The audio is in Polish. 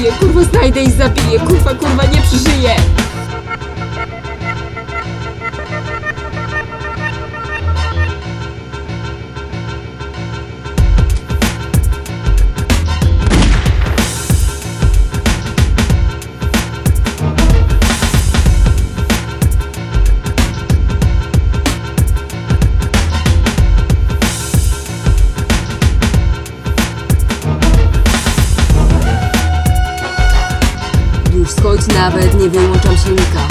zabiję, kurwa znajdę i zabiję, kurwa, kurwa nie przeżyję. nawet nie wyłączam silnika.